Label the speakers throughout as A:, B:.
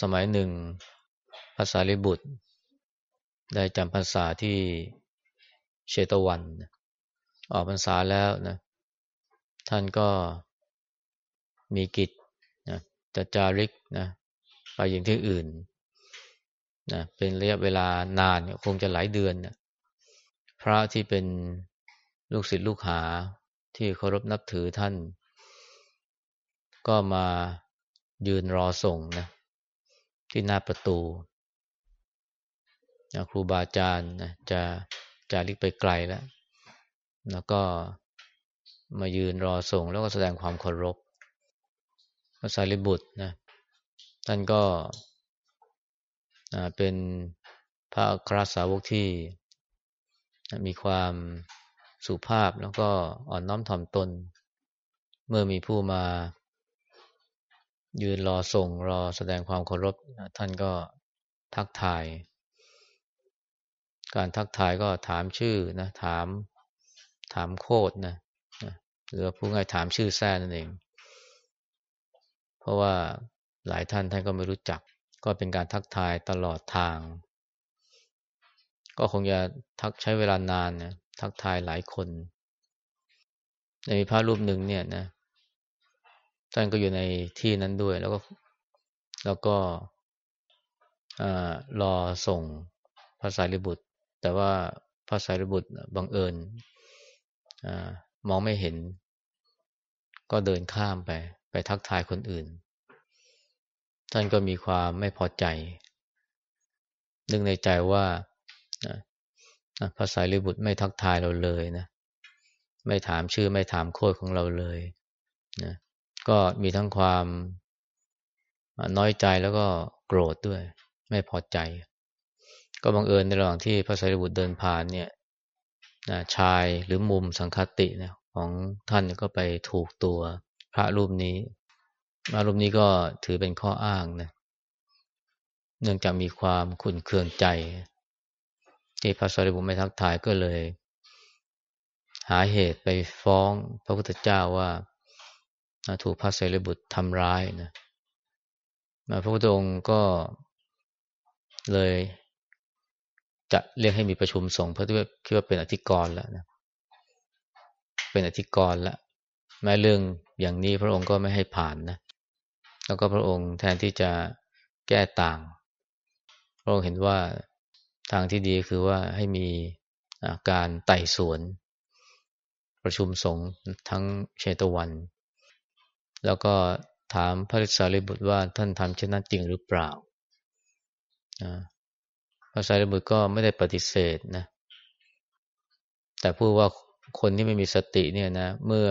A: สมัยหนึ่งภาษาลิบุตร ได้จำภาษาที่เชตวัน ออกพรรษาแล้วนะท่านก็มีกิจนะจะจาริกนะไปอย่างที่อื่นนะเป็นระยะเวลานานคงจะหลายเดือนนะพระที่เป็นลูกศิษย์ลูกหาที่เคารพนับถือท่าน ก็มายืนรอส่งนะ ที่หน้าประตูนะครูบาอาจารย์นะจะจะลิกไปไกลแล้ว แล้วก็มายืนรอส่งแล้วก็แสดงความเคารพพระสารีบุตรนะท่านก็เป็นพระคราสาวกที่มีความสุภาพแล้วก็อ่อนน้อมถ่อมตน เมื่อมีผู้มา ยืนรอส่งรอแสดงความเคารพท่านก็ทักทาย การทักทายก็ถามชื่อนะถามถามโคดนะหรือผู้ง่ายถามชื่อแท้นั่นเอง เพราะว่าหลายท่านท่านก็ไม่รู้จัก ก็เป็นการทักทายตลอดทาง ก็คงจะทักใช้เวลานานนะทักทายหลายคน ในพระรูปหนึ่งเนี่ยนะ ท่านก็อยู่ในที่นั้นด้วย แล้วก็แล้วก็รอส่งพระสารีบุตร แต่ว่าพระสารีบุตรบังเอิญอมองไม่เห็น ก็เดินข้ามไป ไปทักทายคนอื่น ท่านก็มีความไม่พอใจ นึกในใจว่าพระสารีบุตรไม่ทักทายเราเลยนะ ไม่ถามชื่อไม่ถามโคดของเราเลยนะ ก็มีทั้งความน้อยใจแล้วก็โกรธด้วย ไม่พอใจ ก็บังเอิญในระหว่างที่พระสารีบุตรเดินผ่านเนี่ยนะชายหรือมุมสังคตินะของท่านก็ไปถูกตัวพระรูปนี้พระรูปนี้ก็ถือเป็นข้ออ้างนะเนื่องจากมีความขุ่นเคืองใจ ที่พระสารีบุตรไม่ทักทายก็เลย หาเหตุไปฟ้องพระพุทธเจ้าว่า ถูกพระเสรีบุตรทำร้ายนะพระพุทธองค์ก็เลยจะเรียกให้มีประชุมสงฆ์เพราะว่าคิดว่าเป็นอธิกรแล้วนะเป็นอธิกรแล้วแม้เรื่องอย่างนี้พระองค์ก็ไม่ให้ผ่านนะแล้วก็พระองค์แทนที่จะแก้ต่าง พระองค์เห็นว่าทางที่ดีคือว่าให้มีการไต่สวน ประชุมสงฆ์ทั้งเชตวัน แล้วก็ถามพระสารีบุตรว่าท่านทำเช่นนั้นจริงหรือเปล่าพระสารีบุตรก็ไม่ได้ปฏิเสธนะ แต่พูดว่าคนที่ไม่มีสติเนี่ยนะ เมื่อ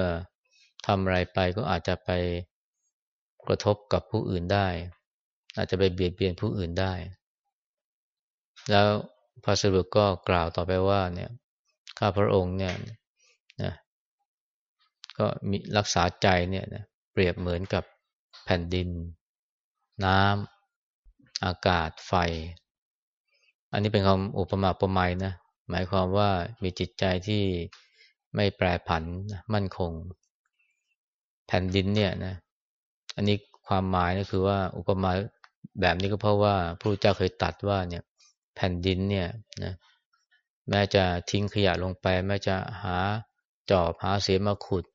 A: ทำอะไรไปก็อาจจะไปกระทบกับผู้อื่นได้ อาจจะไปเบียดเบียนผู้อื่นได้ แล้วพระสารีบุตรก็กล่าวต่อไปว่า เนี่ยข้าพระองค์เนี่ยนะก็มีรักษาใจเนี่ยนะ เปรียบเหมือนกับแผ่นดิน น้ำอากาศไฟ อันนี้เป็นคำอุปมาอุปไมยนะหมายความว่ามีจิตใจที่ไม่แปรผันมั่นคง แผ่นดินเนี่ยนะอันนี้ความหมายก็คือว่าอุปมาแบบนี้ก็เพราะว่าพระเจ้าเคยตัดว่าเนี่ยแผ่นดินเนี่ยนะแม้จะทิ้งขยะลงไป แม้จะหาจอบหาเสียมาขุด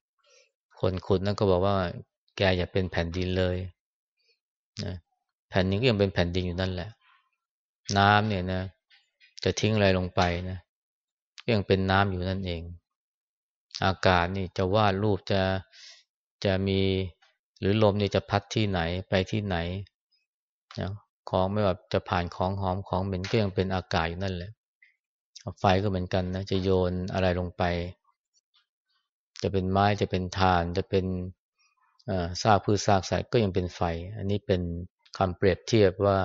A: คนขุดนั่นก็บอกว่า แกอย่าเป็นแผ่นดินเลยนะแผ่นดินก็ยังเป็นแผ่นดินอยู่นั่นแหละ น้ำเนี่ยนะจะทิ้งอะไรลงไปนะก็ยังเป็นน้ำอยู่นั่นเอง อากาศนี่จะวาดรูปจะจะมีหรือลมนี่จะพัดที่ไหนไปที่ไหนนะของไม่ว่าจะผ่านของหอมของเหม็นก็ยังเป็นอากาศอยู่นั่นแหละ ไฟก็เหมือนกันนะจะโยนอะไรลงไป จะเป็นไม้จะเป็นถ่านจะเป็น ซากพืชซากสัตว์ก็ยังเป็นไฟ อันนี้เป็นคำเปรียบเทียบว่า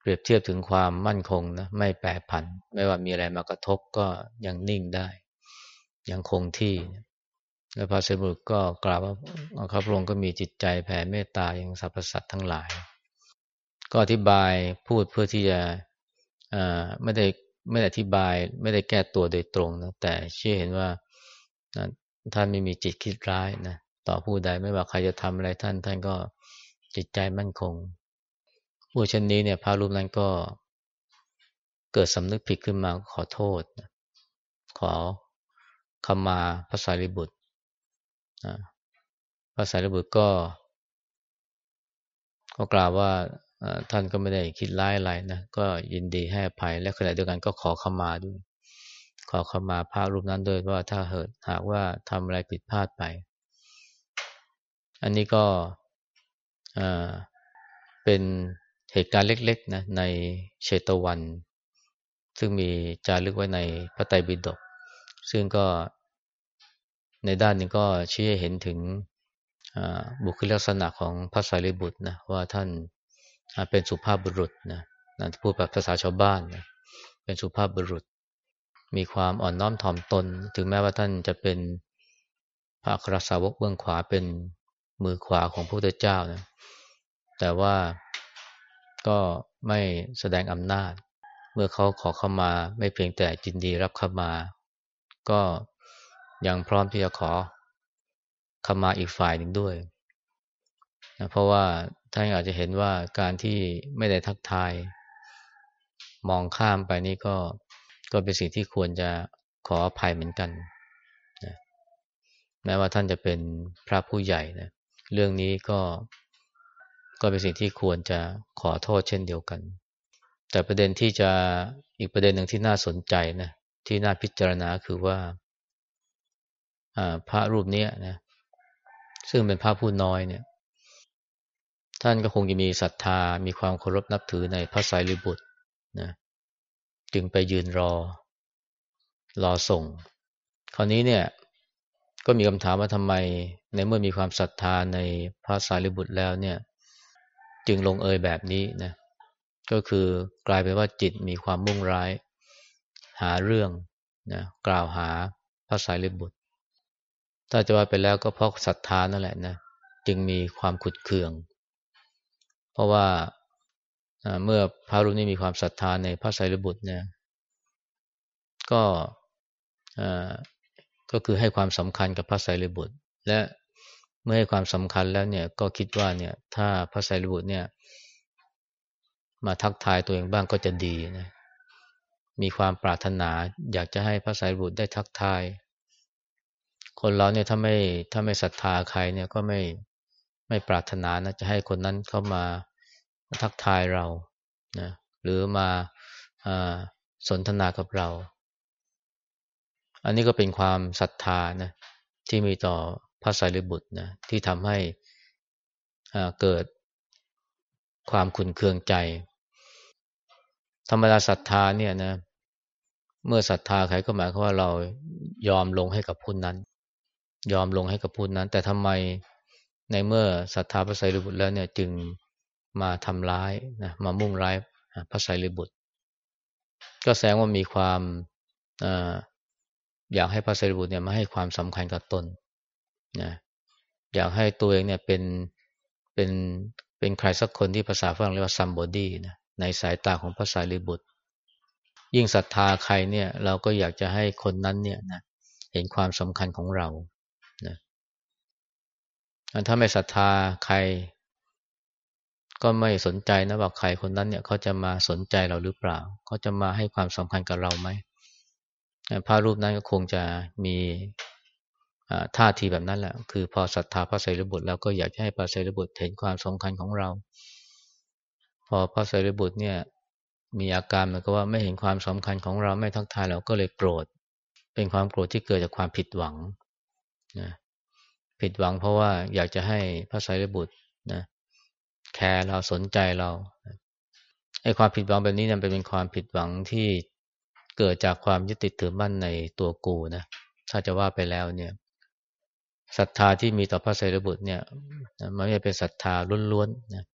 A: เปรียบเทียบถึงความมั่นคงนะไม่แปรผัน ไม่ว่ามีอะไรมากระทบก็ยังนิ่งได้ ยังคงที่ แล้วพระเสบุตรก็กล่าวว่าข้าพระองค์ก็มีจิตใจแผ่เมตตาอย่างสรรพสัตว์ทั้งหลาย ก็อธิบายพูดเพื่อที่จะไม่ได้ไม่ได้อธิบายไม่ได้แก้ตัวโดยตรงนะแต่เชื่อเห็นว่าท่านไม่มีจิตคิดร้ายนะ ต่อผู้ใดไม่ว่าใครจะทำอะไรท่าน ท่านก็จิตใจมั่นคงผู้เช่นนี้เนี่ยพระรูปนั้นก็เกิดสำนึกผิดขึ้นมาขอโทษ ขอขมาพระสารีบุตรพระสารีบุตรก็ ก็กล่าวว่าท่านก็ไม่ได้คิดร้ายอะไรนะก็ยินดีให้อภัย และขณะเดียวกันก็ขอขมาด้วย ขอขมาพระรูปนั้นด้วยว่าถ้าเหตุหากว่าทำอะไรผิดพลาดไป อันนี้ก็เป็นเหตุการณ์เล็กๆนะในเชตวัน ซึ่งมีจารึกไว้ในพระไตรปิฎกซึ่งก็ในด้านนึงก็ชี้ให้เห็นถึงบุคลิกลักษณะของพระสารีบุตรนะว่าท่านเป็นสุภาพบุรุษนะนั่นพูดแบบภาษาชาวบ้านนะเป็นสุภาพบุรุษ มีความอ่อนน้อมถ่อมตน ถึงแม้ว่าท่านจะเป็นพระครสาวกเบื้องขวาเป็น มือขวาของพระพุทธเจ้านะแต่ว่าก็ไม่แสดงอำนาจ เมื่อเขาขอเข้ามาไม่เพียงแต่จินดีรับเข้ามา ก็ยังพร้อมที่จะขอเข้ามาอีกฝ่ายหนึ่งด้วยนะเพราะว่าท่านอาจจะเห็นว่าการที่ไม่ได้ทักทาย มองข้ามไปนี่ก็ก็เป็นสิ่งที่ควรจะขออภัยเหมือนกันนะแม้ว่าท่านจะเป็นพระผู้ใหญ่นะ เรื่องนี้ก็ก็เป็นสิ่งที่ควรจะขอโทษเช่นเดียวกัน แต่ประเด็นที่จะอีกประเด็นหนึ่งที่น่าสนใจนะที่น่าพิจารณาคือว่าพระรูปนี้นะซึ่งเป็นพระผู้น้อยเนี่ย ท่านก็คงจะมีศรัทธา มีความเคารพนับถือในพระสายรีบุตรนะจึงไปยืนรอ รอส่ง คราวนี้เนี่ย ก็มีคำถามว่าทำไมในเมื่อมีความศรัทธาในพระสารีบุตรแล้วเนี่ย จึงลงเอยแบบนี้นะก็คือกลายเป็นว่าจิตมีความมุ่งร้าย หาเรื่องนะกล่าวหาพระสารีบุตร ถ้าจะว่าไปแล้วก็เพราะศรัทธานั่นแหละนะจึงมีความขุดเคือง เพราะว่าเมื่อพระรูปนี้มีความศรัทธาในพระไตรบุตรเนี่ย ก็ ก็คือให้ความสำคัญกับพระไตรบุตรและเมื่อให้ความสำคัญแล้วเนี่ยก็คิดว่าเนี่ยถ้าพระไตรบุตรเนี่ย มาทักทายตัวเองบ้างก็จะดีนะมีความปรารถนาอยากจะให้พระไตรบุตรได้ทักทาย คนเราเนี่ยถ้าไม่ถ้าไม่ศรัทธาใครเนี่ยก็ไม่ไม่ปรารถนานะจะให้คนนั้นเข้ามาทักทายเรานะหรือมาสนทนากับเรา อันนี้ก็เป็นความศรัทธานะที่มีต่อพระสารีบุตรนะที่ทำให้เกิดความขุนเคืองใจ ธรรมดาศรัทธาเนี่ยนะ เมื่อศรัทธาใครก็หมายความว่าเรายอมลงให้กับผู้นั้น ยอมลงให้กับผู้นั้น แต่ทำไมในเมื่อศรัทธาพระไตรปิฎกแล้วเนี่ยจึงมาทำร้ายนะมามุ่งร้ายพระไตรปิฎกก็แสดงว่ามีความ อยากให้พระไตรปิฎกเนี่ยมาให้ความสำคัญกับตนนะอยากให้ตัวเองเนี่ยเป็นเป็นเป็นใครสักคนที่ภาษาฝรั่งเรียกว่า somebody นะในสายตาของพระสารีบุตร ยิ่งศรัทธาใครเนี่ย เราก็อยากจะให้คนนั้นเนี่ยนะเห็นความสำคัญของเรานะถ้าไม่ศรัทธาใคร ก็ไม่สนใจนะว่าใครคนนั้นเนี่ยเขาจะมาสนใจเราหรือเปล่าเขาจะมาให้ความสำคัญกับเราไหม พระรูปนั้นก็คงจะมีท่าทีแบบนั้นแหละ คือพอศรัทธาพระไตรบุตรแล้วก็อยากให้พระไตรบุตรเห็นความสำคัญของเรา พอพระไตรบุตรเนี่ย มีอาการเหมือนกับว่าไม่เห็นความสำคัญของเราไม่ทักทายเราก็เลยโกรธ เป็นความโกรธที่เกิดจากความผิดหวังนะผิดหวังเพราะว่าอยากจะให้พระไตรบุตรนะแคร์เราสนใจเราไอ้ความผิดหวังแบบนี้เนี่ยเป็นความผิดหวังที่ เกิดจากความยึดติดถือมั่นในตัวกูนะ ถ้าจะว่าไปแล้วเนี่ยศรัทธาที่มีต่อพระไตรบุตรเนี่ยมันไม่เป็นศรัทธาล้วนๆนะ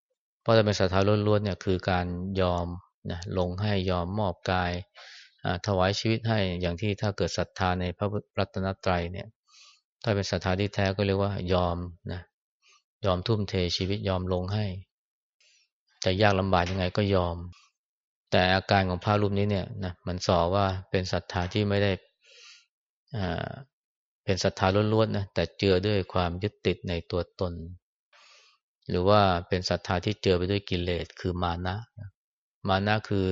A: เพราะถ้าเป็นศรัทธาล้วนๆเนี่ยคือการยอมนะลงให้ยอมมอบกายถวายชีวิตให้อย่างที่ถ้าเกิดศรัทธาในพระรัตนตรัยเนี่ย ถ้าเป็นศรัทธาที่แท้ก็เรียกว่ายอมนะยอมทุ่มเทชีวิตยอมลงให้แต่ยากลำบากยังไงก็ยอม แต่อาการของพระรูปนี้เนี่ยนะมันสอว่าเป็นศรัทธาที่ไม่ได้อ่าเป็นศรัทธาล้วนๆนะแต่เจือด้วยความยึดติดในตัวตน หรือว่าเป็นศรัทธาที่เจือไปด้วยกิเลสคือมานะ มานะคือ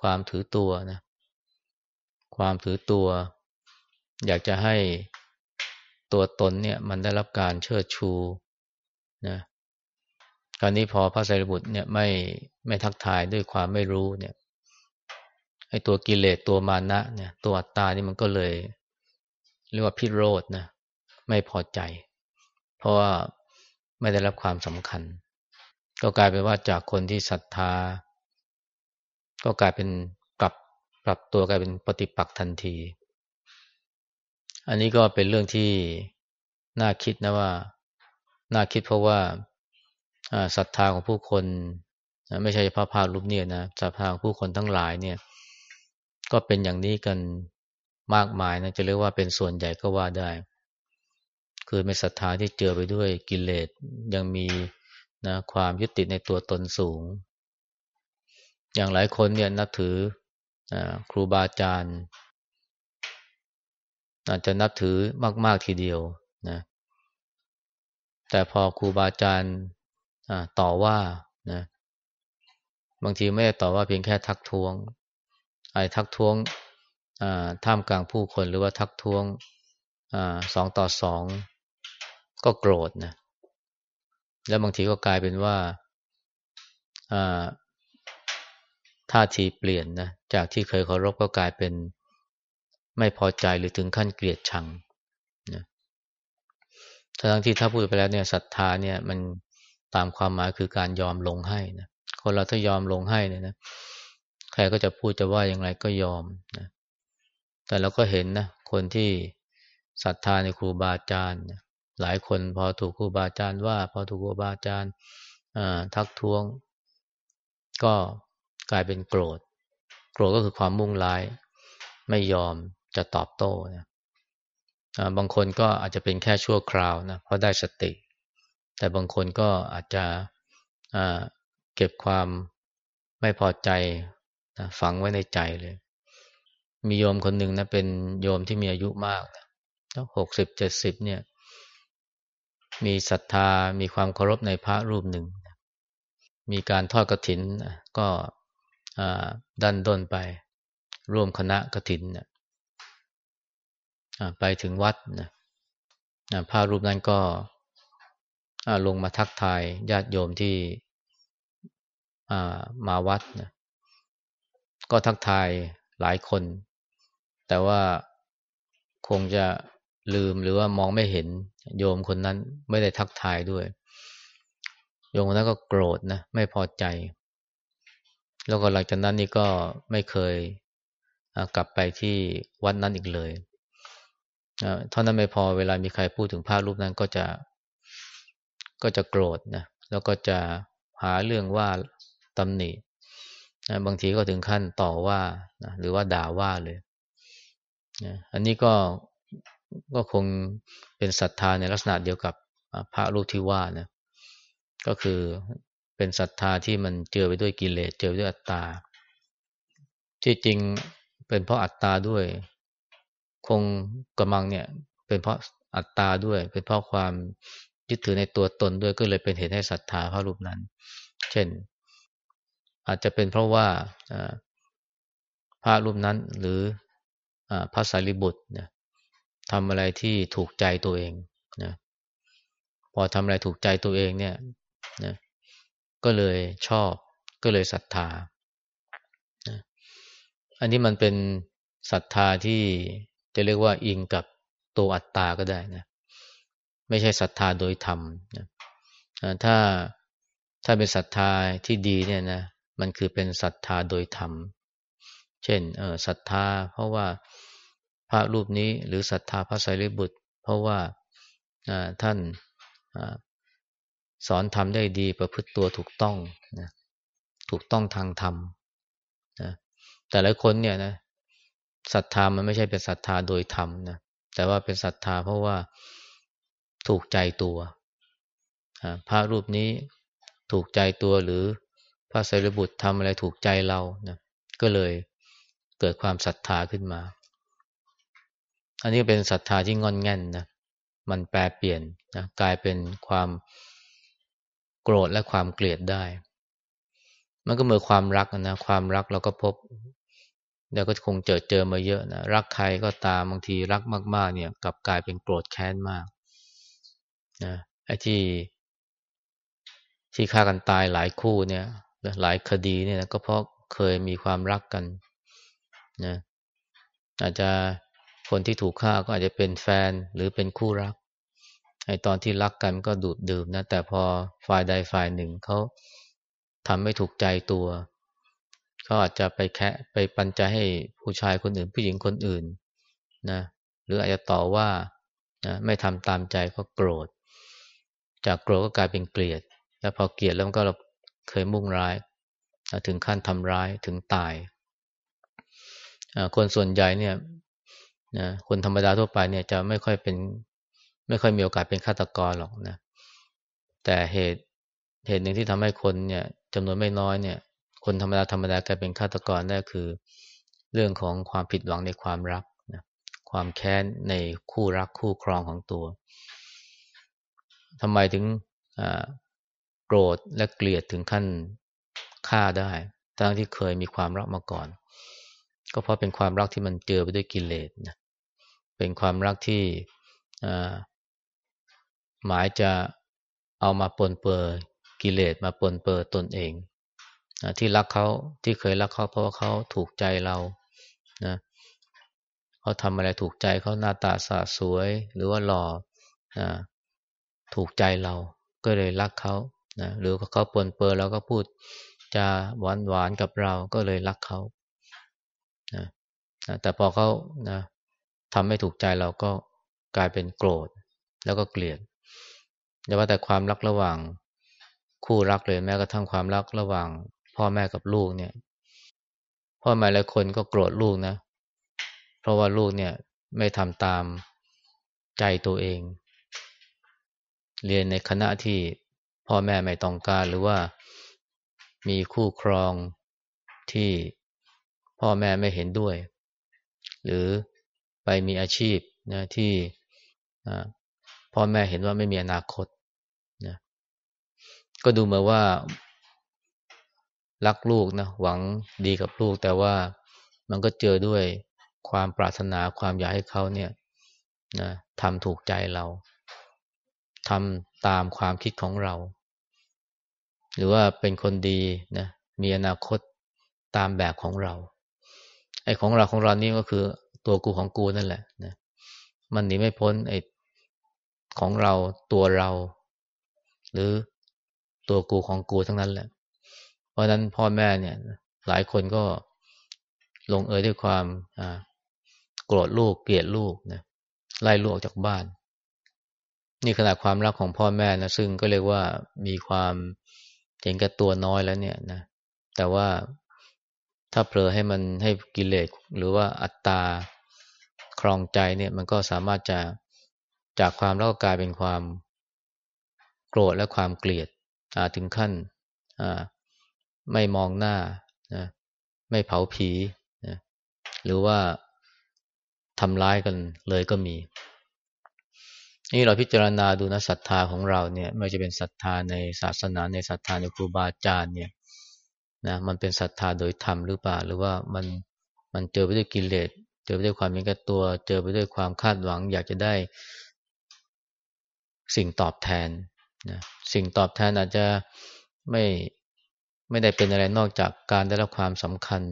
A: ความถือตัวนะความถือตัว อยากจะให้ตัวตนเนี่ย มันได้รับการเชิดชูนะ คราวนี้พอพระไตรบุตรเนี่ยไม่ไม่ทักทายด้วยความไม่รู้เนี่ยไอ้ตัวกิเลสตัวมานะเนี่ย ตัวอัตตานี่มันก็เลยเรียกว่าพิโรธนะไม่พอใจ เพราะว่าไม่ได้รับความสำคัญ ก็กลายเป็นว่าจากคนที่ศรัทธา ก็กลายเป็นปรับปรับตัวกลายเป็นปฏิปักษ์ทันที อันนี้ก็เป็นเรื่องที่น่าคิดนะว่า น่าคิดเพราะว่า ศรัทธาของผู้คนไม่ใช่เฉพาะภาพรูปเนี่ยนะศรัทธาของผู้คนทั้งหลายเนี่ย ก็เป็นอย่างนี้กันมากมายนะจะเรียกว่าเป็นส่วนใหญ่ก็ว่าได้ คือเป็นศรัทธาที่เจือไปด้วยกิเลสยังมีนะความยึดติดในตัวตนสูง อย่างหลายคนเนี่ยนับถืออครูบาอาจารย์อาจจะนับถือมาก ๆ ทีเดียวนะ แต่พอครูบาอาจารย์ ต่อว่านะบางทีไม่ได้ต่อว่าเพียงแค่ทักท้วงไอ้ทักท้วงท่ามกลางผู้คนหรือว่าทักท้วงสองต่อสองก็โกรธนะแล้วบางทีก็กลายเป็นว่าท่าทีเปลี่ยนนะจากที่เคยเคารพก็กลายเป็นไม่พอใจหรือถึงขั้นเกลียดชังนะทั้งที่ถ้าพูดไปแล้วเนี่ยศรัทธาเนี่ยมัน ตามความหมายคือการยอมลงให้นะคนเราถ้ายอมลงให้เนี่ยนะใครก็จะพูดจะว่าอย่างไรก็ยอมนะแต่เราก็เห็นนะคนที่ศรัทธาในครูบาอาจารย์หลายคนพอถูกครูบาอาจารย์ว่า พอถูกครูบาอาจารย์ทักท้วง ก็กลายเป็นโกรธ โกรธก็คือความมุ่งร้าย ไม่ยอมจะตอบโต้นะบางคนก็อาจจะเป็นแค่ชั่วคราวนะเพราะได้สติ แต่บางคนก็อาจจะเก็บความไม่พอใจนะฝังไว้ในใจเลย มีโยมคนหนึ่งนะเป็นโยมที่มีอายุมากหกสิบเจ็ดสิบเนี่ย มีศรัทธามีความเคารพในพระรูปหนึ่ง มีการทอดกระถินก็ดันด้นไป ร่วมคณะกระถินไปถึงวัดนะพระรูปนั้นก็ ลงมาทักทายญาติโยมที่มาวัดนะก็ทักทายหลายคน แต่ว่าคงจะลืมหรือว่ามองไม่เห็นโยมคนนั้นไม่ได้ทักทายด้วย โยมคนนั้นก็โกรธนะไม่พอใจ แล้วก็หลังจากนั้นนี่ก็ไม่เคยกลับไปที่วัดนั้นอีกเลยเท่านั้นไม่พอเวลามีใครพูดถึงภาพรูปนั้นก็จะ ก็จะโกรธนะแล้วก็จะหาเรื่องว่าตำหนินะบางทีก็ถึงขั้นต่อว่านะหรือว่าด่าว่าเลยนะอันนี้ก็ก็คงเป็นศรัทธาในลักษณะเดียวกับพระรูปที่ว่านะก็คือเป็นศรัทธาที่มันเจอไปด้วยกิเลสเจอไปด้วยอัตตาที่จริงเป็นเพราะอัตตาด้วย คงกำลังเนี่ย เป็นเพราะอัตตาด้วย เป็นเพราะความ ยึดถือในตัวตนด้วยก็เลยเป็นเหตุให้ศรัทธาพระรูปนั้น เช่น อาจจะเป็นเพราะว่าพระรูปนั้นหรือพระสารีบุตรนะทำอะไรที่ถูกใจตัวเองนะพอทำอะไรถูกใจตัวเองเนี่ยนะก็เลยชอบก็เลยศรัทธานะอันนี้มันเป็นศรัทธาที่จะเรียกว่าอิงกับตัวอัตตาก็ได้นะ ไม่ใช่ศรัทธาโดยธรรมนะถ้าถ้าเป็นศรัทธาที่ดีเนี่ยนะมันคือเป็นศรัทธาโดยธรรม เช่นเออศรัทธาเพราะว่าพระรูปนี้หรือศรัทธาพระไตรลิบุตร เพราะว่าท่านสอนทำได้ดีประพฤติตัวถูกต้องนะถูกต้องทางธรรมนะแต่หลายคนเนี่ยนะศรัทธามันไม่ใช่เป็นศรัทธาโดยธรรมนะแต่ว่าเป็นศรัทธาเพราะว่า ถูกใจตัว พระรูปนี้ถูกใจตัวหรือพระไตรบุตรทำอะไรถูกใจเรานะก็เลยเกิดความศรัทธาขึ้นมา อันนี้เป็นศรัทธาที่งอนแง่นนะ มันแปลเปลี่ยนนะกลายเป็นความโกรธและความเกลียดได้ มันก็เหมือนความรักนะ ความรักเราก็พบเดี๋ยวก็คงเจอเจอมาเยอะนะ รักใครก็ตามบางทีรักมาก ๆ เนี่ยกลับกลายเป็นโกรธแค้นมาก นะไอ้ที่ ที่ฆ่ากันตายหลายคู่เนี่ยหลายคดีเนี่ยก็เพราะเคยมีความรักกันนะอาจจะคนที่ถูกฆ่าก็อาจจะเป็นแฟนหรือเป็นคู่รักไอ้ตอนที่รักกันก็ดูดดื่มนะ แต่พอฝ่ายใดฝ่ายหนึ่งเขาทำไม่ถูกใจตัวเขาอาจจะไปแคะไปปันใจให้ผู้ชายคนอื่น ผู้หญิงคนอื่นนะหรืออาจจะต่อว่านะไม่ทำตามใจก็โกรธ จากโกรธก็กลายเป็นเกลียด แล้วพอเกลียดแล้วก็เคยมุ่งร้าย ถึงขั้นทำร้ายถึงตาย คนส่วนใหญ่เนี่ยคนธรรมดาทั่วไปเนี่ยจะไม่ค่อยเป็นไม่ค่อยมีโอกาสเป็นฆาตกรหรอกนะ แต่เหตุเหตุหนึ่งที่ทำให้คนเนี่ยจำนวนไม่น้อยเนี่ย คนธรรมดาธรรมดากลายเป็นฆาตกรได้คือ เรื่องของความผิดหวังในความรักนะความแค้นในคู่รักคู่ครองของตัว ทำไมถึงโกรธและเกลียดถึงขั้นฆ่าได้ ทั้งที่เคยมีความรักมาก่อน ก็เพราะเป็นความรักที่มันเจอไปด้วยกิเลสนะเป็นความรักที่หมายจะเอามาปนเปื้อกิเลสมาปนเปื้อตนเองที่รักเขาที่เคยรักเขาเพราะว่าเขาถูกใจเรานะเขาทำอะไรถูกใจเขาหน้าตาสะสวยหรือว่าหล่อนะ ถูกใจเราก็เลยรักเขานะหรือเขาปนเปื้อแล้วก็พูดจะหวานหวานกับเราก็เลยรักเขานะแต่พอเขานะทำไม่ถูกใจเราก็กลายเป็นโกรธ แล้วก็เกลียดอย่าว่าแต่ความรักระหว่างคู่รักเลยแม้กระทั่งความรักระหว่าง พ่อแม่กับลูกเนี่ย พ่อแม่หลายคนก็โกรธลูกนะ เพราะว่าลูกเนี่ยไม่ทำตามใจตัวเอง เรียนในคณะที่พ่อแม่ไม่ต้องการหรือว่ามีคู่ครองที่พ่อแม่ไม่เห็นด้วย หรือไปมีอาชีพนะที่พ่อแม่เห็นว่าไม่มีอนาคตนะก็ดูเหมือนว่า รักลูกนะหวังดีกับลูก แต่ว่ามันก็เจอด้วยความปรารถนาความอยากให้เขาเนี่ยนะทำถูกใจเรา ทำตามความคิดของเรา หรือว่าเป็นคนดีนะมีอนาคตตามแบบของเรา ไอ้ของเราของเรานี่ก็คือตัวกูของกูนั่นแหละนะมันหนีไม่พ้นไอ้ของเราตัวเรา หรือตัวกูของกูทั้งนั้นแหละ เพราะนั้นพ่อแม่เนี่ย หลายคนก็ลงเอยด้วยความโกรธลูกเกลียดลูกนะไล่ลูกออกจากบ้าน นี่ขนาดความรักของพ่อแม่นะซึ่งก็เรียกว่ามีความเห็นแก่ตัวน้อยแล้วเนี่ยนะ แต่ว่าถ้าเผลอให้มันให้กิเลสหรือว่าอัตตาครองใจเนี่ย มันก็สามารถจะจากความแล้วก็กลายเป็นความโกรธและความเกลียดถึงขั้นไม่มองหน้านะไม่เผาผีนะหรือว่าทำร้ายกันเลยก็มี นี่เราพิจารณาดูนะศรัทธาของเราเนี่ยไม่จะเป็นศรัทธาในศาสนาในศรัทธาในครูบาอาจารย์เนี่ยนะมันเป็นศรัทธาโดยธรรมหรือเปล่า หรือว่ามันมันเจอไปด้วยกิเลสเจอไปด้วยความมีแก่ตัว เจอไปด้วยความคาดหวัง อยากจะได้สิ่งตอบแทนนะสิ่งตอบแทนอาจจะไม่ไม่ได้เป็นอะไรนอกจากการได้รับความสำคัญ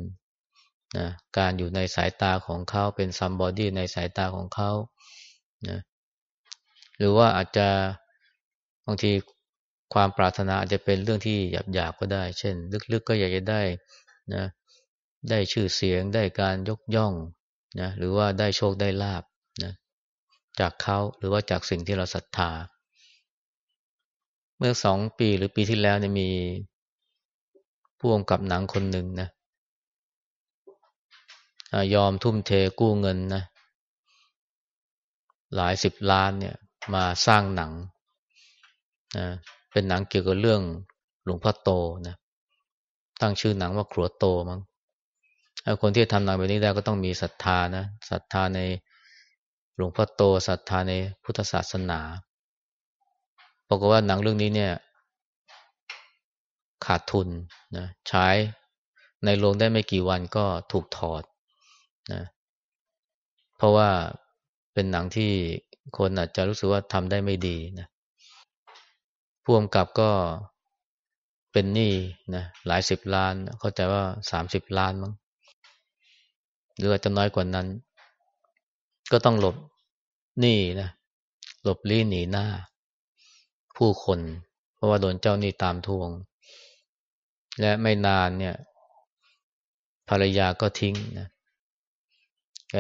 A: นะการอยู่ในสายตาของเขาเป็นซัมบอดี้ในสายตาของเขานะ หรือว่าอาจจะบางทีความปรารถนาอาจจะเป็นเรื่องที่หยาบๆก็ได้ เช่น ลึกๆ ก็อยากจะได้นะได้ชื่อเสียงได้การยกย่องนะหรือว่าได้โชคได้ลาบนะจากเขาหรือว่าจากสิ่งที่เราศรัทธา เมื่อสองปีหรือปีที่แล้วเนี่ยมีผู้กำกับหนังคนหนึ่งนะยอมทุ่มเทกู้เงินนะหลายสิบล้านเนี่ย มาสร้างหนังนะเป็นหนังเกี่ยวกับเรื่องหลวงพ่อโตนะตั้งชื่อหนังว่าครัวโตมั้งคนที่ทำหนังแบบนี้ได้ก็ต้องมีศรัทธานะศรัทธาในหลวงพ่อโตศรัทธาในพุทธศาสนาบอกว่าหนังเรื่องนี้เนี่ย ขาดทุนนะใช้ในโรงได้ไม่กี่วันก็ถูกถอดนะเพราะว่าเป็นหนังที่ คนอาจจะรู้สึกว่าทำได้ไม่ดีนะผู้กำกับก็เป็นหนี้นะหลายสิบล้าน เข้าใจว่าสามสิบล้านมั้งหรืออาจจะน้อยกว่านั้น ก็ต้องหลบหนี้นะหลบลี้หนีหน้า ผู้คน เพราะว่าโดนเจ้าหนี้ตามทวง และไม่นานเนี่ย ภรรยาก็ทิ้งนะแก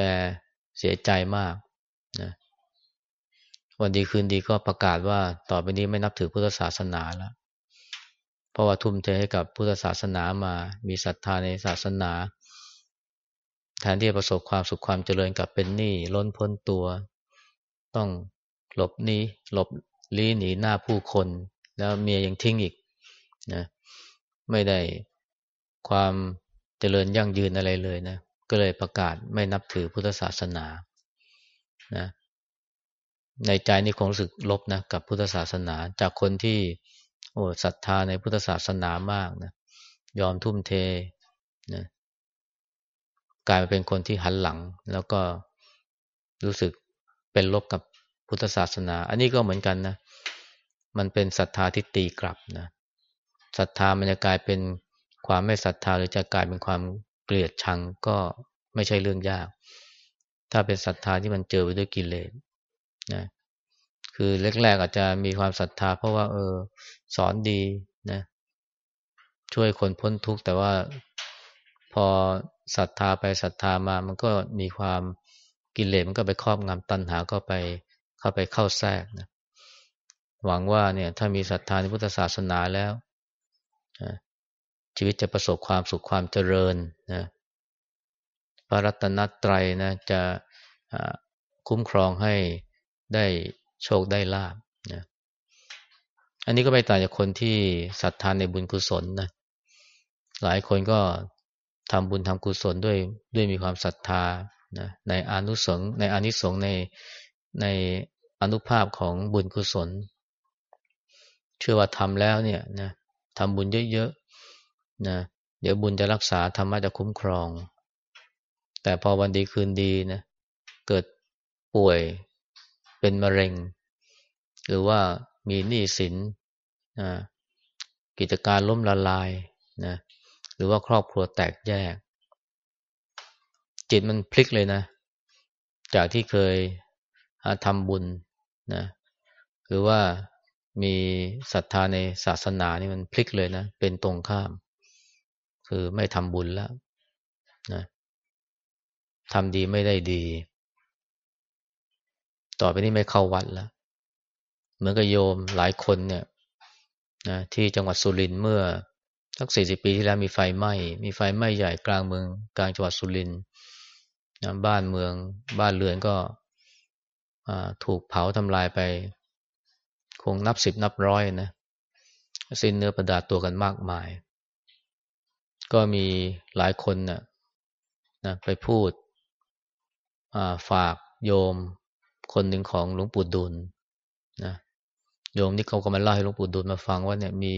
A: เสียใจมากนะ วันดีคืนดีก็ประกาศว่าต่อไปนี้ไม่นับถือพุทธศาสนาแล้ว เพราะว่าทุ่มเทให้กับพุทธศาสนามา มีศรัทธาในศาสนา แทนที่จะประสบความสุขความเจริญกับเป็นหนี้ล้นพ้นตัว ต้องหลบหนี้หลบลี้หนีหน้าผู้คน แล้วเมียยังทิ้งอีกนะไม่ได้ความเจริญยั่งยืนอะไรเลยนะ ก็เลยประกาศไม่นับถือพุทธศาสนานะ ในใจนี่คงรู้สึกลบนะกับพุทธศาสนา จากคนที่โอ้ศรัทธาในพุทธศาสนามากนะยอมทุ่มเทนะกลายมาเป็นคนที่หันหลัง แล้วก็รู้สึกเป็นลบกับพุทธศาสนา อันนี้ก็เหมือนกันนะ มันเป็นศรัทธาที่ตีกลับนะศรัทธามันจะกลายเป็นความไม่ศรัทธาหรือจะกลายเป็นความเกลียดชังก็ไม่ใช่เรื่องยาก ถ้าเป็นศรัทธาที่มันเจอไปด้วยกิเลส นะคือแรกๆอาจจะมีความศรัทธา เพราะว่า เออ สอนดีนะช่วยคนพ้นทุกข์แต่ว่าพอศรัทธาไปศรัทธามา มันก็มีความกิเลสมันก็ไปครอบงำตัณหาก็ไปเข้าไปเข้าแทรกนะหวังว่าเนี่ย ถ้ามีศรัทธาในพุทธศาสนาแล้วชีวิตจะประสบความสุขความเจริญนะพระรัตนตรัยนะจะคุ้มครองให้ ได้โชคได้ลาบนะอันนี้ก็ไม่ต่างจากคนที่ศรัทธานในบุญกุศลนะหลายคนก็ทำบุญทำกุศลด้วยด้วยมีความศรัทธานะในอนุสงในอนิสงในในอนุภาพของบุญกุศล เชื่อว่าทำแล้วเนี่ยนะทำบุญเยอะๆนะเดี๋ยวบุญจะรักษาธรรมะจะคุ้มครอง แต่พอวันดีคืนดีนะเกิดป่วย เป็นมะเร็ง หรือว่ามีหนี้สินนะกิจการล้มละลายนะหรือว่าครอบครัวแตกแยก จิตมันพลิกเลยนะ จากที่เคยทำบุญนะหรือว่ามีศรัทธาในศาสนานี่มันพลิกเลยนะ เป็นตรงข้าม คือไม่ทำบุญแล้วนะทำดีไม่ได้ดี ต่อไปนี้ไม่เข้าวัดแล้ว เหมือนกับโยมหลายคนเนี่ยนะที่จังหวัดสุรินทร์เมื่อสักสี่สิบปีที่แล้วมีไฟไหม้ มีไฟไหม้ใหญ่กลางเมืองกลางจังหวัดสุรินทร์นะบ้านเมืองบ้านเรือนก็ถูกเผาทำลายไป คงนับสิบนับร้อยนะสิ้นเนื้อประดาตัวกันมากมาย ก็มีหลายคนนะนะไปพูดฝากโยม คนหนึ่งของหลวงปู่ดุลนะโยมนี่เขาก็มาเล่าให้หลวงปู่ดูลมาฟังว่าเนี่ยมี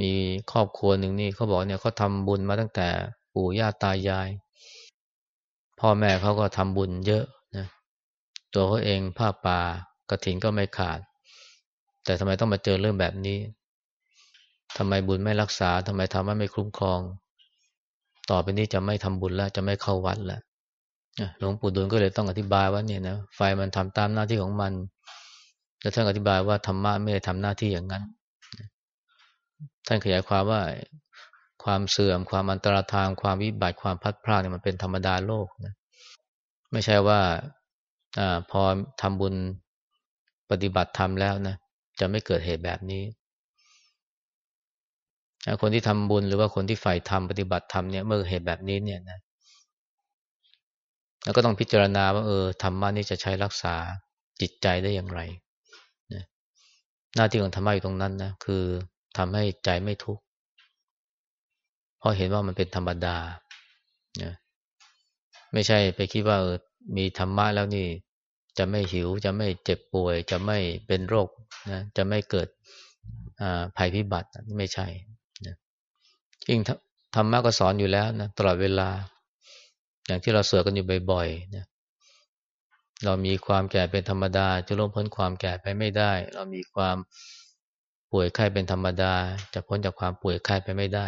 A: มีครอบครัวหนึ่งนี่เขาบอกเนี่ยเขาทำบุญมาตั้งแต่ปู่ย่าตายาย พ่อแม่เขาก็ทำบุญเยอะนะตัวเขาเองผ้าป่ากระถินก็ไม่ขาด แต่ทำไมต้องมาเจอเรื่องแบบนี้ทำไมบุญไม่รักษาทำไมทำให้ไม่คุ้มครอง ต่อไปนี้จะไม่ทำบุญแล้ว จะไม่เข้าวัดแล้ว หลวงปู่ดูลก็เลยต้องอธิบายว่าเนี่ยนะไฟมันทำตามหน้าที่ของมัน แล้วท่านอธิบายว่าธรรมะไม่ได้ทำหน้าที่อย่างนั้น ท่านขยายความว่าความเสื่อม ความอันตรธานความวิบัติความพัดพลาดเนี่ยมันเป็นธรรมดาโลกนะไม่ใช่ว่าอพอทำบุญปฏิบัติธรรมแล้วนะจะไม่เกิดเหตุแบบนี้คนที่ทำบุญหรือว่าคนที่ใฝ่ธรรมปฏิบัติธรรมเนี่ยเมื่อเหตุแบบนี้เนี่ยนะ แล้วก็ต้องพิจารณาว่าเออธรรมะนี่จะใช้รักษาจิตใจได้อย่างไรหน้าที่ของธรรมะอยู่ตรงนั้นนะคือทำให้ใจไม่ทุกข์เพราะเห็นว่ามันเป็นธรรมดานะไม่ใช่ไปคิดว่าเออมีธรรมะแล้วนี่ จะไม่หิวจะไม่เจ็บป่วย จะไม่เป็นโรคนะจะไม่เกิดภัยพิบัติไม่ใช่ยิ่งธรรมะก็สอนอยู่แล้วนะตลอดเวลา อย่างที่เราเสือกันอยู่บ่อยๆนะเรามีความแก่เป็นธรรมดา จะล่วงพ้นความแก่ไปไม่ได้ เรามีความป่วยไข้เป็นธรรมดา จะพ้นจากความป่วยไข้ไปไม่ได้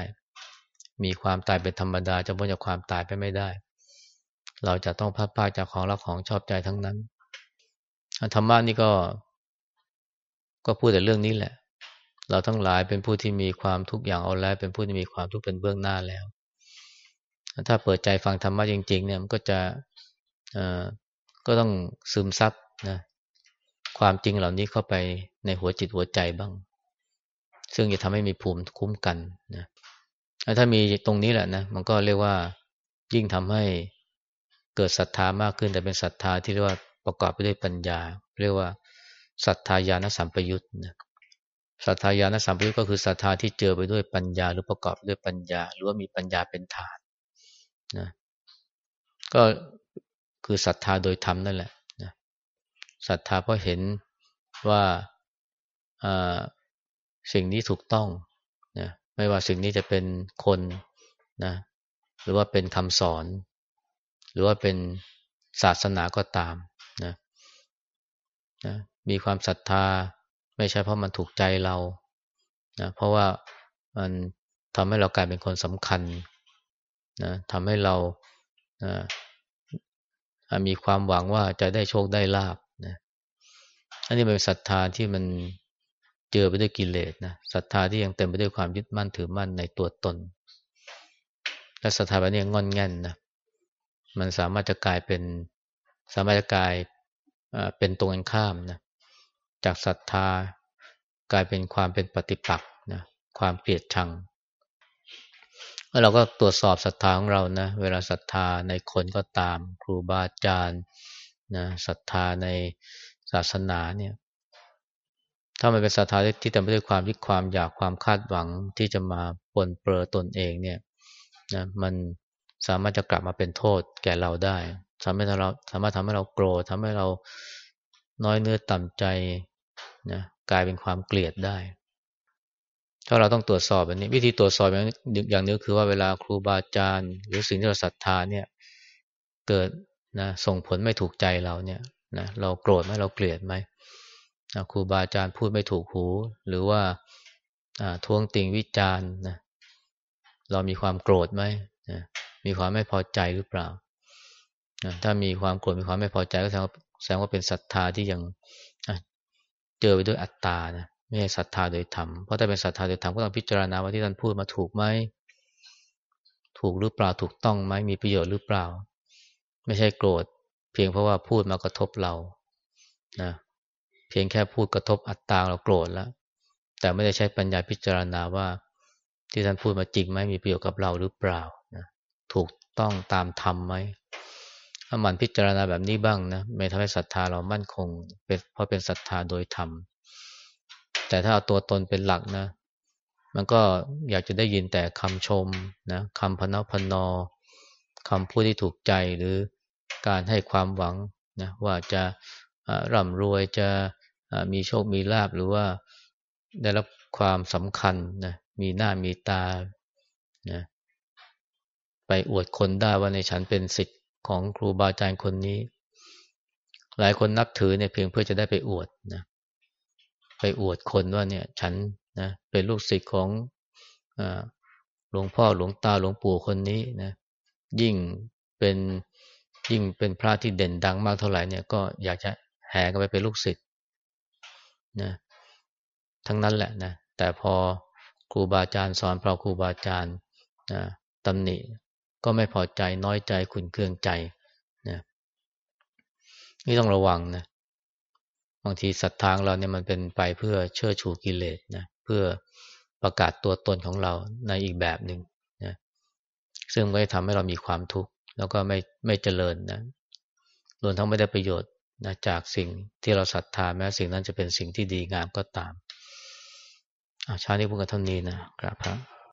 A: มีความตายเป็นธรรมดา จะพ้นจากความตายไปไม่ได้ เราจะต้องพัดพาจากของรักของชอบใจทั้งนั้นธรรมะนี่ก็ ก็พูดแต่เรื่องนี้แหละ เราทั้งหลายเป็นผู้ที่มีความทุกข์อย่างเอาแล้ว เป็นผู้ที่มีความทุกข์เป็นเบื้องหน้าแล้ว ถ้าเปิดใจฟังธรรมะจริง ๆ เนี่ยมันก็จะก็ต้องซึมซับนะความจริงเหล่านี้เข้าไปในหัวจิตหัวใจบ้าง ซึ่งจะทำให้มีภูมิคุ้มกันนะถ้ามีตรงนี้แหละนะมันก็เรียกว่ายิ่งทำให้เกิดศรัทธามากขึ้นแต่เป็นศรัทธาที่เรียกว่าประกอบไปด้วยปัญญา เรียกว่าศรัทธาญาณสัมปยุตนะศรัทธาญาณสัมปยุตก็คือศรัทธาที่เจอไปด้วยปัญญา หรือประกอบด้วยปัญญา หรือว่ามีปัญญาเป็นฐาน นะก็คือศรัทธาโดยธรรมนั่นแหละนะศรัทธาเพราะเห็นว่าสิ่งนี้ถูกต้องนะไม่ว่าสิ่งนี้จะเป็นคนนะหรือว่าเป็นคำสอน หรือว่าเป็นศาสนาก็ตามนะนะมีความศรัทธาไม่ใช่เพราะมันถูกใจเรานะเพราะว่ามันทำให้เรากลายเป็นคนสำคัญ นะทำให้เรานะมีความหวังว่าจะได้โชคได้ลาบนะอันนี้เป็นศรัทธาที่มันเจอไปด้วยกิเลสนะศรัทธาที่ยังเต็มไปด้วยความยึดมั่นถือมั่นในตัวตนและศรัทธาแบบนี้งอนแง่นนะมันสามารถจะกลายเป็น สามารถจะกลายเป็นตรงกันข้ามนะจากศรัทธากลายเป็นความเป็นปฏิปักษ์นะความเกลียดชัง แล้วเราก็ตรวจสอบศรัทธาของเรานะเวลาศรัทธาในคนก็ตามครูบาอาจารย์นะศรัทธาในศาสนาเนี่ย ถ้ามันเป็นศรัทธาที่เต็มไปด้วยความยึดความอยากความคาดหวังที่จะมาปนเปื้อตนเองเนี่ยนะมันสามารถจะกลับมาเป็นโทษแก่เราได้ทำให้เราสามารถทำให้เราโกรธทำให้เราน้อยเนื้อต่ำใจนะกลายเป็นความเกลียดได้ ถ้าเราต้องตรวจสอบแบบนี้ วิธีตรวจสอบอย่างอย่างนี้คือว่าเวลาครูบาอาจารย์หรือสิ่งที่เราศรัทธาเนี่ยเกิดนะส่งผลไม่ถูกใจเราเนี่ยนะเราโกรธไหมเราเกลียดไหมนะครูบาอาจารย์พูดไม่ถูกหู หรือว่าท้วงติงวิจารณ์นะเรามีความโกรธไหมนะมีความไม่พอใจหรือเปล่านะถ้ามีความโกรธมีความไม่พอใจก็แสดงว่าแสดงว่าเป็นศรัทธาที่ยังเจอไปด้วยอัตตานะ ไม่ใช่ศรัทธาโดยธรรม เพราะถ้าเป็นศรัทธาโดยธรรมก็ต้องพิจารณาว่าที่ท่านพูดมาถูกไหม ถูกหรือเปล่า ถูกต้องไหม มีประโยชน์หรือเปล่า ไม่ใช่โกรธ เพียงเพราะว่าพูดมากระทบเรา นะ เพียงแค่พูดกระทบอัตตาเราโกรธแล้ว แต่ไม่ได้ใช้ปัญญาพิจารณาว่า ที่ท่านพูดมาจริงไหม มีประโยชน์กับเราหรือเปล่า นะ ถูกต้องตามธรรมไหมถ้ามันพิจารณาแบบนี้บ้างนะไม่ทำให้ศรัทธาเรามั่นคง เป็นเพราะเป็นศรัทธาโดยธรรม แต่ถ้าเอาตัวตนเป็นหลักนะ มันก็อยากจะได้ยินแต่คำชมนะคำพนพนอคำพูดที่ถูกใจหรือการให้ความหวังนะว่าจะร่ำรวยจะมีโชคมีลาบหรือว่าได้รับความสำคัญนะมีหน้ามีตานะไปอวดคนได้ว่าในฉันเป็นสิทธิ์ของครูบาอาจารย์คนนี้ หลายคนนับถือเนี่ยเพียงเพื่อจะได้ไปอวดนะ ไปอวดคนว่าเนี่ย ฉันนะเป็นลูกศิษย์ของหลวงพ่อหลวงตาหลวงปู่คนนี้นะยิ่งเป็นยิ่งเป็นพระที่เด่นดังมากเท่าไหร่เนี่ยก็อยากจะแห่กันไปเป็นลูกศิษย์นะทั้งนั้นแหละนะแต่พอครูบาอาจารย์สอนพระครูบาอาจารย์นะตำหนิก็ไม่พอใจน้อยใจขุนเคืองใจนะนี่ต้องระวังนะ บางทีศรัทธาของเราเนี่ยมันเป็นไปเพื่อเชื่อชูกิเลสนะเพื่อประกาศตัวตนของเราในอีกแบบหนึ่งนะซึ่งก็จะทำให้เรามีความทุกข์แล้วก็ไม่ไม่เจริญนะรวมทั้งไม่ได้ประโยชน์นะจากสิ่งที่เราศรัทธาแม้สิ่งนั้นจะเป็นสิ่งที่ดีงามก็ตามอาชาตินี้พูดกันเท่านี้นะครับพระ